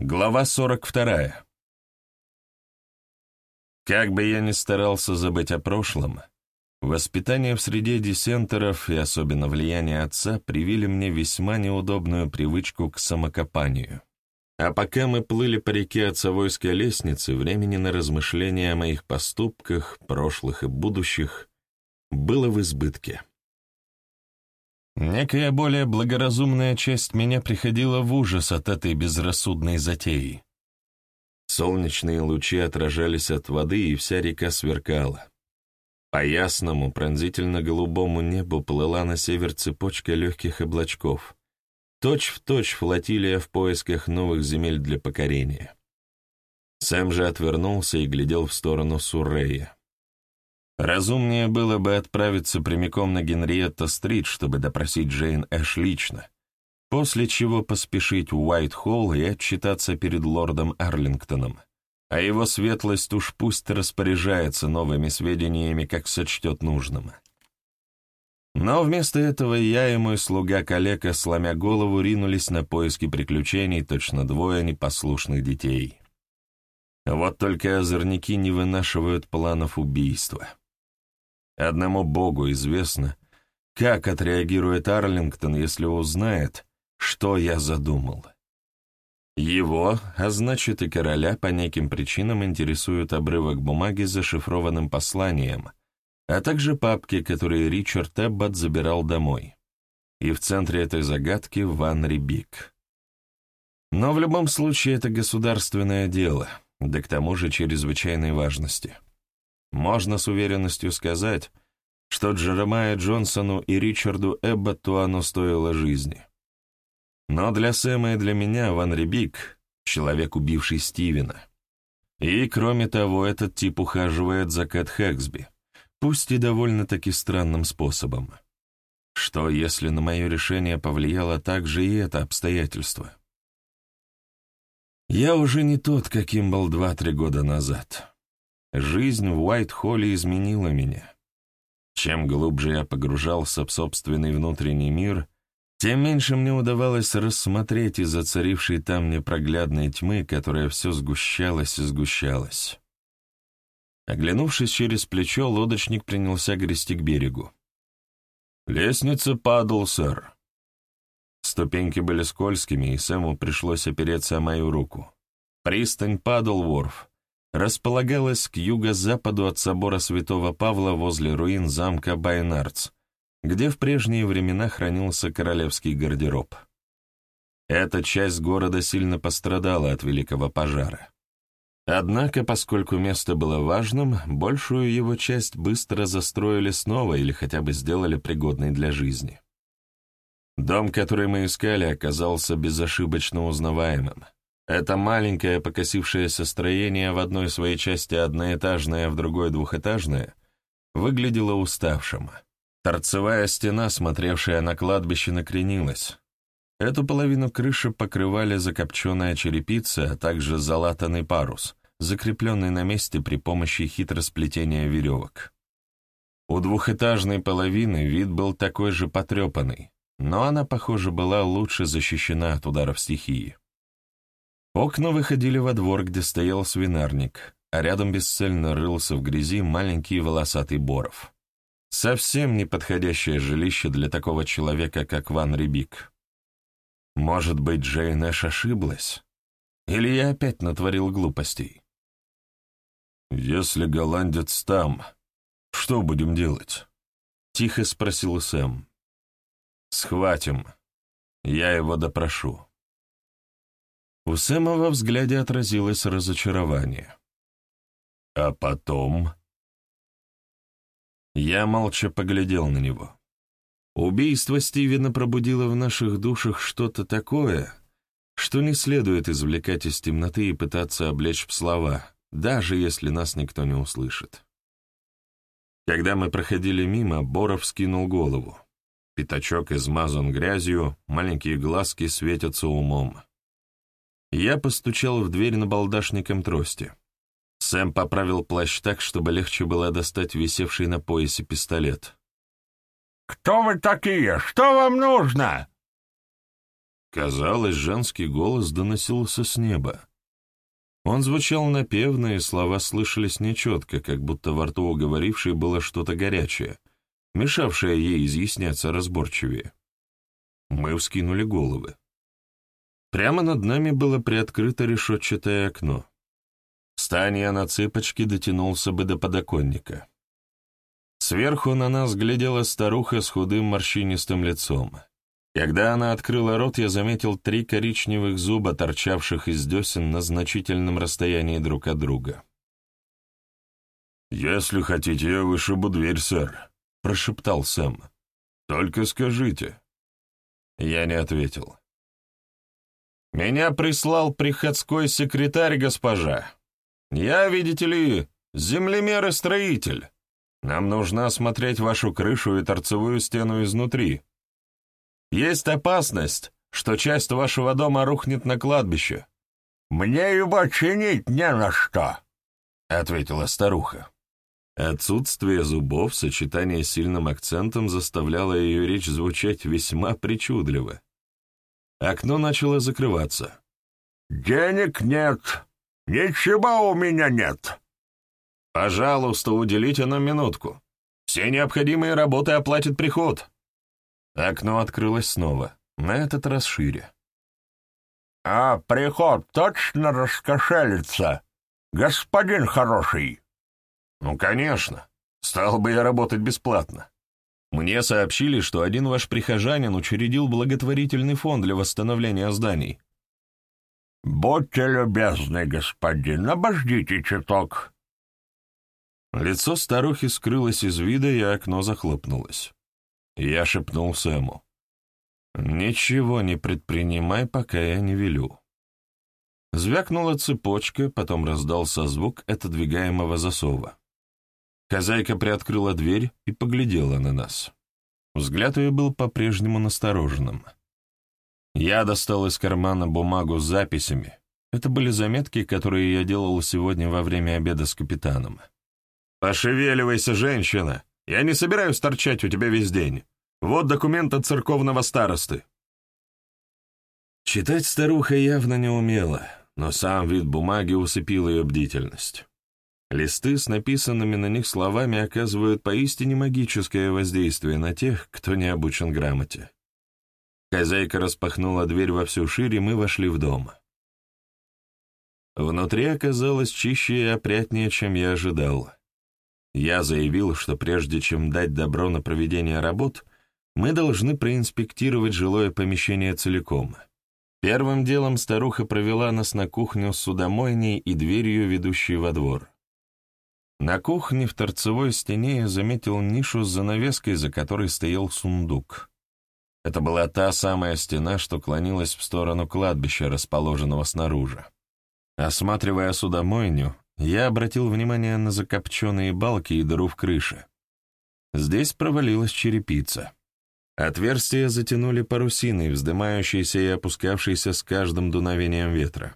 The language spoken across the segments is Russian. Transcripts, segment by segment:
Глава 42. Как бы я ни старался забыть о прошлом, воспитание в среде десентеров и особенно влияние отца привили мне весьма неудобную привычку к самокопанию. А пока мы плыли по реке отцовойской лестницы, времени на размышления о моих поступках, прошлых и будущих, было в избытке. Некая более благоразумная часть меня приходила в ужас от этой безрассудной затеи. Солнечные лучи отражались от воды, и вся река сверкала. По ясному, пронзительно-голубому небу плыла на север цепочка легких облачков. Точь-в-точь флотилия в поисках новых земель для покорения. Сэм же отвернулся и глядел в сторону Суррея. Разумнее было бы отправиться прямиком на Генриетта-стрит, чтобы допросить Джейн Эш лично, после чего поспешить в Уайт-Холл и отчитаться перед лордом Арлингтоном, а его светлость уж пусть распоряжается новыми сведениями, как сочтет нужным. Но вместо этого я и мой слуга-калека, сломя голову, ринулись на поиски приключений точно двое непослушных детей. Вот только озорники не вынашивают планов убийства. Одному Богу известно, как отреагирует Арлингтон, если узнает, что я задумал. Его, а значит и короля, по неким причинам интересует обрывок бумаги с зашифрованным посланием, а также папки, которые Ричард Эббот забирал домой. И в центре этой загадки Ван Рибик. Но в любом случае это государственное дело, да к тому же чрезвычайной важности. Можно с уверенностью сказать, что Джеремайя Джонсону и Ричарду Эбботу оно стоило жизни. Но для Сэма и для меня Ван Рибик — человек, убивший Стивена. И, кроме того, этот тип ухаживает за Кэт Хэксби, пусть и довольно-таки странным способом. Что, если на мое решение повлияло также и это обстоятельство? Я уже не тот, каким был два-три года назад. Жизнь в Уайт-Холле изменила меня. Чем глубже я погружался в собственный внутренний мир, тем меньше мне удавалось рассмотреть из-за царившей там непроглядной тьмы, которая все сгущалась и сгущалась. Оглянувшись через плечо, лодочник принялся грести к берегу. «Лестница падал, сэр». Ступеньки были скользкими, и Сэму пришлось опереться о мою руку. Пристань падал, Ворф располагалась к юго-западу от собора святого Павла возле руин замка Байнардс, где в прежние времена хранился королевский гардероб. Эта часть города сильно пострадала от великого пожара. Однако, поскольку место было важным, большую его часть быстро застроили снова или хотя бы сделали пригодной для жизни. Дом, который мы искали, оказался безошибочно узнаваемым — это маленькое покосившееся строение в одной своей части одноэтажное, в другой двухэтажное, выглядело уставшим. Торцевая стена, смотревшая на кладбище, накренилась. Эту половину крыши покрывали закопченная черепица, а также залатанный парус, закрепленный на месте при помощи хитросплетения веревок. У двухэтажной половины вид был такой же потрепанный, но она, похоже, была лучше защищена от ударов стихии. Окна выходили во двор, где стоял свинарник, а рядом бесцельно рылся в грязи маленький волосатый боров. Совсем неподходящее жилище для такого человека, как Ван Рибик. Может быть, Джейн Эш ошиблась? Или я опять натворил глупостей? «Если голландец там, что будем делать?» — тихо спросил Сэм. «Схватим. Я его допрошу». У Сэма во взгляде отразилось разочарование. А потом... Я молча поглядел на него. Убийство Стивена пробудило в наших душах что-то такое, что не следует извлекать из темноты и пытаться облечь в слова, даже если нас никто не услышит. Когда мы проходили мимо, Боров скинул голову. Пятачок измазан грязью, маленькие глазки светятся умом. Я постучал в дверь на балдашником трости. Сэм поправил плащ так, чтобы легче было достать висевший на поясе пистолет. «Кто вы такие? Что вам нужно?» Казалось, женский голос доносился с неба. Он звучал напевно, и слова слышались нечетко, как будто во рту у говорившей было что-то горячее, мешавшее ей изъясняться разборчивее. Мы вскинули головы. Прямо над нами было приоткрыто решетчатое окно. Встань я на цыпочки, дотянулся бы до подоконника. Сверху на нас глядела старуха с худым морщинистым лицом. Когда она открыла рот, я заметил три коричневых зуба, торчавших из десен на значительном расстоянии друг от друга. «Если хотите, я вышибу дверь, сэр», — прошептал Сэм. «Только скажите». Я не ответил. «Меня прислал приходской секретарь, госпожа», «Я, видите ли, землемер и строитель. Нам нужно осмотреть вашу крышу и торцевую стену изнутри. Есть опасность, что часть вашего дома рухнет на кладбище». «Мне его чинить не на что», — ответила старуха. Отсутствие зубов в сочетании с сильным акцентом заставляло ее речь звучать весьма причудливо. Окно начало закрываться. «Денег нет», «Ничего у меня нет». «Пожалуйста, уделите нам минутку. Все необходимые работы оплатит приход». Окно открылось снова, на этот раз шире. «А приход точно раскошелится, господин хороший?» «Ну, конечно. Стал бы я работать бесплатно. Мне сообщили, что один ваш прихожанин учредил благотворительный фонд для восстановления зданий. «Будьте любезны, господин, обождите чуток». Лицо старухи скрылось из вида, и окно захлопнулось. Я шепнул Сэму. «Ничего не предпринимай, пока я не велю». Звякнула цепочка, потом раздался звук отодвигаемого засова. Хозяйка приоткрыла дверь и поглядела на нас. Взгляд ее был по-прежнему настороженным. Я достал из кармана бумагу с записями. Это были заметки, которые я делал сегодня во время обеда с капитаном. «Пошевеливайся, женщина! Я не собираюсь торчать у тебя весь день. Вот документ от церковного старосты». Читать старуха явно не умела, но сам вид бумаги усыпил ее бдительность. Листы с написанными на них словами оказывают поистине магическое воздействие на тех, кто не обучен грамоте. Хозяйка распахнула дверь во всю шире, и мы вошли в дом. Внутри оказалось чище и опрятнее, чем я ожидал. Я заявил, что прежде чем дать добро на проведение работ, мы должны проинспектировать жилое помещение целиком. Первым делом старуха провела нас на кухню с судомойней и дверью, ведущей во двор. На кухне в торцевой стене я заметил нишу с занавеской, за которой стоял сундук. Это была та самая стена, что клонилась в сторону кладбища, расположенного снаружи. Осматривая судомойню, я обратил внимание на закопченные балки и дыру в крыше. Здесь провалилась черепица. Отверстия затянули парусиной, вздымающейся и опускавшейся с каждым дуновением ветра.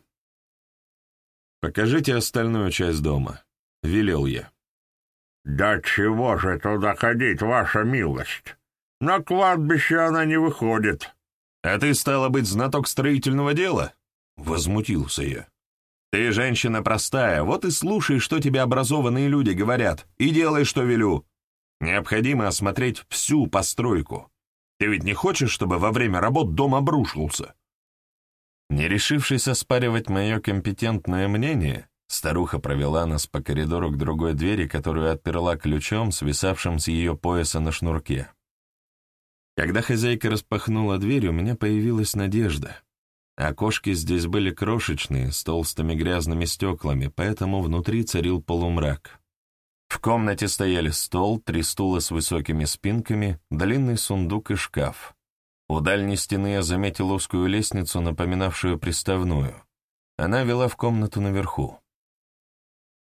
«Покажите остальную часть дома», — велел я. «Да чего же туда ходить, ваша милость?» На кладбище она не выходит. А ты, стала быть, знаток строительного дела? Возмутился я. Ты женщина простая, вот и слушай, что тебе образованные люди говорят, и делай, что велю. Необходимо осмотреть всю постройку. Ты ведь не хочешь, чтобы во время работ дом обрушился? Не решившись оспаривать мое компетентное мнение, старуха провела нас по коридору к другой двери, которую отперла ключом, свисавшим с ее пояса на шнурке. Когда хозяйка распахнула дверь, у меня появилась надежда. Окошки здесь были крошечные, с толстыми грязными стеклами, поэтому внутри царил полумрак. В комнате стояли стол, три стула с высокими спинками, длинный сундук и шкаф. У дальней стены я заметил узкую лестницу, напоминавшую приставную. Она вела в комнату наверху.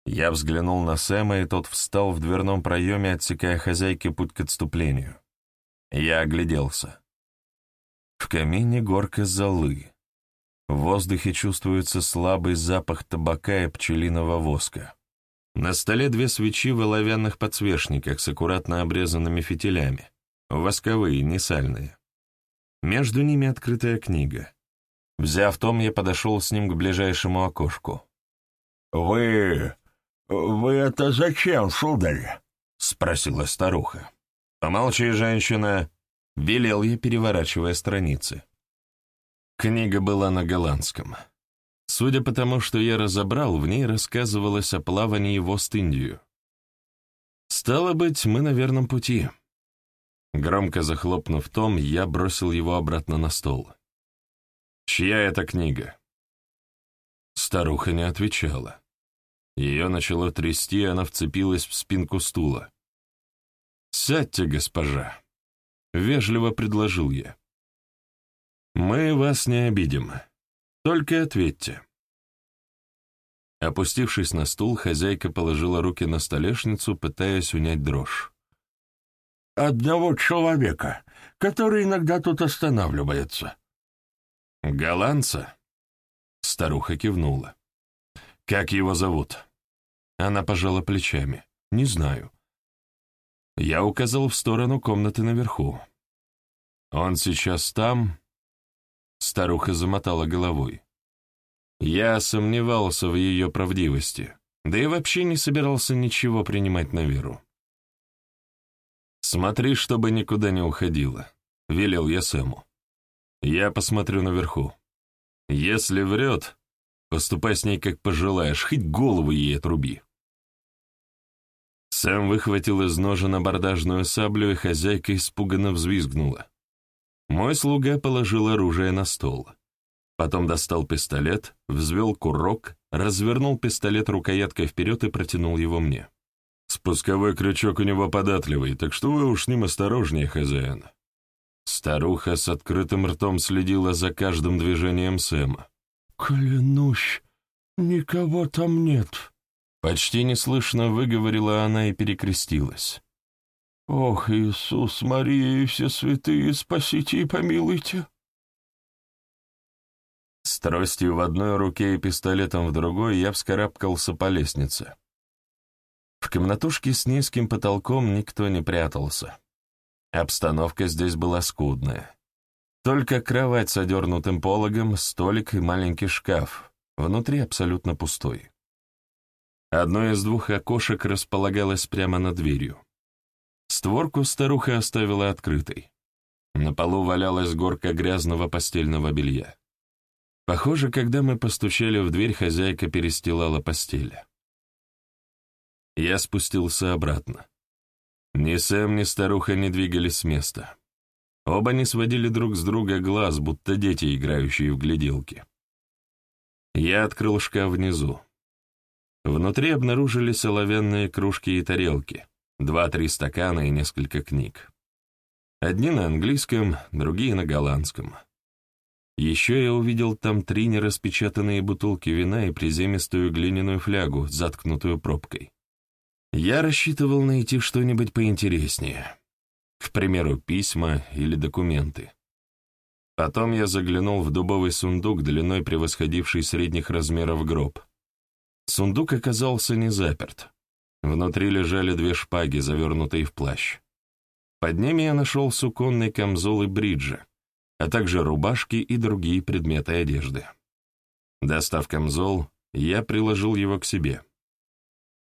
Я взглянул на Сэма, и тот встал в дверном проеме, отсекая хозяйке путь к отступлению. Я огляделся. В камине горка золы. В воздухе чувствуется слабый запах табака и пчелиного воска. На столе две свечи в оловянных подсвечниках с аккуратно обрезанными фитилями. Восковые, не сальные. Между ними открытая книга. Взяв том, я подошел с ним к ближайшему окошку. «Вы... вы это зачем, сударь?» — спросила старуха. «Помолчи, женщина», — велел я, переворачивая страницы. Книга была на голландском. Судя по тому, что я разобрал, в ней рассказывалось о плавании в Ост-Индию. Стало быть, мы на верном пути. Громко захлопнув том, я бросил его обратно на стол. «Чья это книга?» Старуха не отвечала. Ее начало трясти, она вцепилась в спинку стула. «Сядьте, госпожа», — вежливо предложил я. «Мы вас не обидим. Только ответьте». Опустившись на стул, хозяйка положила руки на столешницу, пытаясь унять дрожь. «Одного человека, который иногда тут останавливается». «Голландца?» Старуха кивнула. «Как его зовут?» Она пожала плечами. «Не знаю». Я указал в сторону комнаты наверху. «Он сейчас там?» Старуха замотала головой. Я сомневался в ее правдивости, да и вообще не собирался ничего принимать на веру. «Смотри, чтобы никуда не уходила», — велел я Сэму. «Я посмотрю наверху. Если врет, поступай с ней как пожелаешь, хоть голову ей отруби». Сэм выхватил из ножен абордажную саблю, и хозяйка испуганно взвизгнула. Мой слуга положил оружие на стол. Потом достал пистолет, взвел курок, развернул пистолет рукояткой вперед и протянул его мне. Спусковой крючок у него податливый, так что вы уж с ним осторожнее, хозяин. Старуха с открытым ртом следила за каждым движением Сэма. «Клянусь, никого там нет», — почти неслышно выговорила она и перекрестилась. «Ох, Иисус, Мария и все святые, спасите и помилуйте!» С тростью в одной руке и пистолетом в другой я вскарабкался по лестнице. В комнатушке с низким потолком никто не прятался. Обстановка здесь была скудная. Только кровать с одернутым пологом, столик и маленький шкаф, внутри абсолютно пустой. Одно из двух окошек располагалось прямо над дверью. Створку старуха оставила открытой. На полу валялась горка грязного постельного белья. Похоже, когда мы постучали в дверь, хозяйка перестилала постель. Я спустился обратно. Ни Сэм, ни старуха не двигались с места. Оба не сводили друг с друга глаз, будто дети, играющие в гляделки. Я открыл шкаф внизу. Внутри обнаружились оловянные кружки и тарелки, два-три стакана и несколько книг. Одни на английском, другие на голландском. Еще я увидел там три нераспечатанные бутылки вина и приземистую глиняную флягу, заткнутую пробкой. Я рассчитывал найти что-нибудь поинтереснее. К примеру, письма или документы. Потом я заглянул в дубовый сундук, длиной превосходивший средних размеров гроб. Сундук оказался не заперт. Внутри лежали две шпаги, завернутые в плащ. Под ними я нашел суконный камзол и бриджи, а также рубашки и другие предметы одежды. Достав камзол, я приложил его к себе.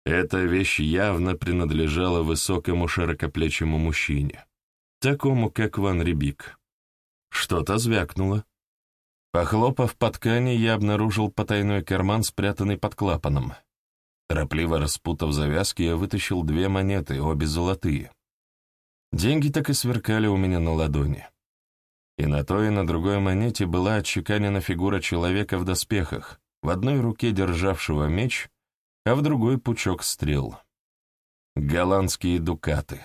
Эта вещь явно принадлежала высокому широкоплечему мужчине, такому, как Ван Рибик. Что-то звякнуло. Похлопав по ткани, я обнаружил потайной карман, спрятанный под клапаном. Торопливо распутав завязки, я вытащил две монеты, обе золотые. Деньги так и сверкали у меня на ладони. И на той, и на другой монете была отчеканена фигура человека в доспехах, в одной руке державшего меч, а в другой пучок стрел. Голландские дукаты.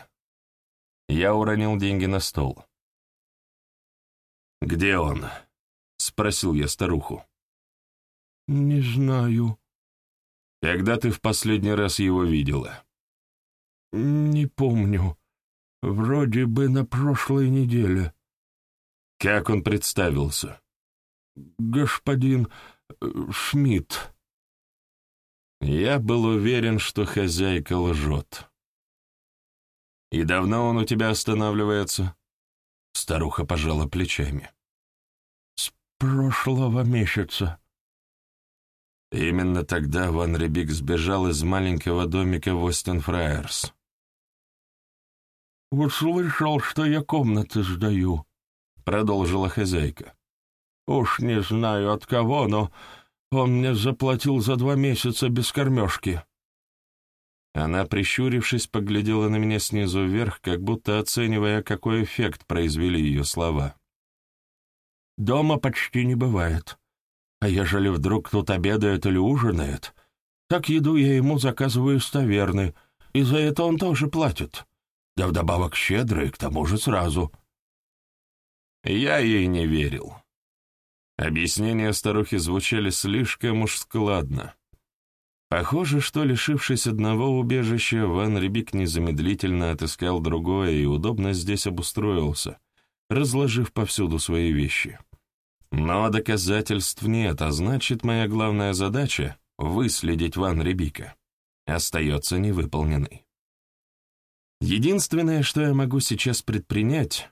Я уронил деньги на стол. «Где он?» — спросил я старуху. «Не знаю». «Когда ты в последний раз его видела?» «Не помню. Вроде бы на прошлой неделе». Как он представился? Господин э, Шмидт. Я был уверен, что хозяйка лжет. «И давно он у тебя останавливается?» Старуха пожала плечами. «С прошлого месяца». Именно тогда Ван Рибик сбежал из маленького домика в Остен-Фраерс. «Услышал, что я комнаты сдаю», — продолжила хозяйка. «Уж не знаю от кого, но он мне заплатил за два месяца без кормежки». Она, прищурившись, поглядела на меня снизу вверх, как будто оценивая, какой эффект произвели ее слова. «Дома почти не бывает. А ежели вдруг тут обедает или ужинает, так еду я ему заказываю с таверны, и за это он тоже платит. Да вдобавок щедрый, к тому же сразу». Я ей не верил. Объяснения старухи звучали слишком уж складно. Похоже, что, лишившись одного убежища, Ван Рибик незамедлительно отыскал другое и удобно здесь обустроился, разложив повсюду свои вещи. Но доказательств нет, а значит, моя главная задача — выследить Ван Рибика — остается невыполненной. Единственное, что я могу сейчас предпринять,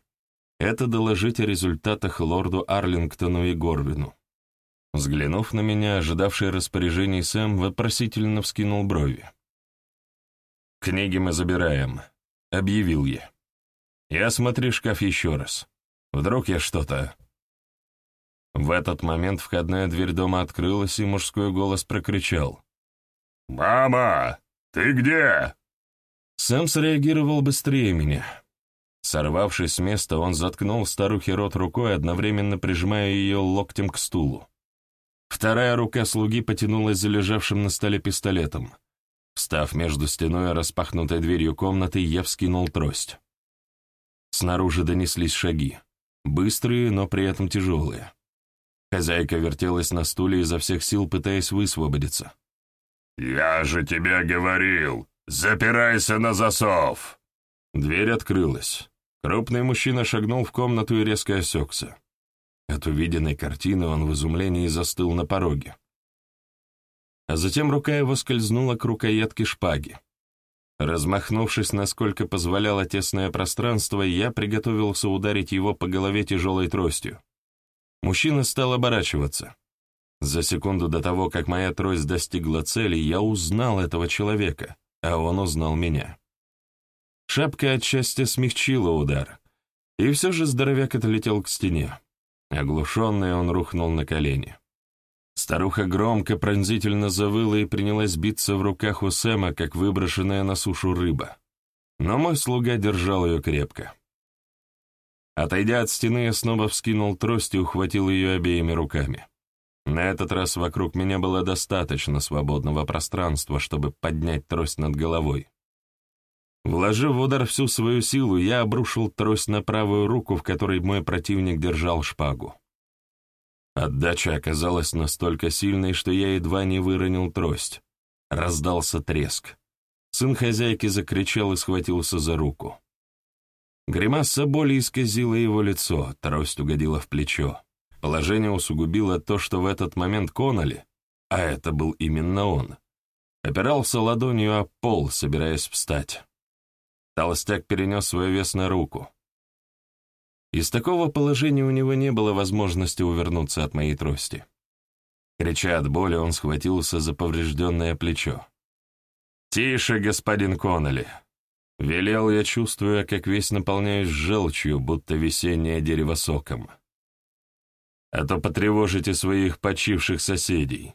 это доложить о результатах лорду Арлингтону и Горвину. Взглянув на меня, ожидавший распоряжений Сэм вопросительно вскинул брови. «Книги мы забираем», — объявил я. «Я смотри шкаф еще раз. Вдруг я что-то...» В этот момент входная дверь дома открылась, и мужской голос прокричал. «Мама, ты где?» Сэм среагировал быстрее меня. Сорвавшись с места, он заткнул старухе рот рукой, одновременно прижимая ее локтем к стулу. Вторая рука слуги потянулась за лежавшим на столе пистолетом. Встав между стеной и распахнутой дверью комнаты, я вскинул трость. Снаружи донеслись шаги. Быстрые, но при этом тяжелые. Хозяйка вертелась на стуле изо всех сил, пытаясь высвободиться. «Я же тебе говорил! Запирайся на засов!» Дверь открылась. Крупный мужчина шагнул в комнату и резко осекся. От увиденной картины он в изумлении застыл на пороге. А затем рука его скользнула к рукоятке шпаги. Размахнувшись, насколько позволяло тесное пространство, я приготовился ударить его по голове тяжелой тростью. Мужчина стал оборачиваться. За секунду до того, как моя трость достигла цели, я узнал этого человека, а он узнал меня. Шапка отчасти смягчила удар, и все же здоровяк отлетел к стене. Оглушенный он рухнул на колени. Старуха громко, пронзительно завыла и принялась биться в руках у Сэма, как выброшенная на сушу рыба. Но мой слуга держал ее крепко. Отойдя от стены, я снова вскинул трость и ухватил ее обеими руками. На этот раз вокруг меня было достаточно свободного пространства, чтобы поднять трость над головой. Вложив в удар всю свою силу, я обрушил трость на правую руку, в которой мой противник держал шпагу. Отдача оказалась настолько сильной, что я едва не выронил трость. Раздался треск. Сын хозяйки закричал и схватился за руку. Гримаса боли исказила его лицо, трость угодила в плечо. Положение усугубило то, что в этот момент Конноли, а это был именно он, опирался ладонью о пол, собираясь встать. Толстяк перенес свой вес на руку. Из такого положения у него не было возможности увернуться от моей трости. Крича от боли, он схватился за поврежденное плечо. «Тише, господин Коннелли!» Велел я, чувствуя, как весь наполняюсь желчью, будто весеннее дерево соком. «А то потревожите своих почивших соседей.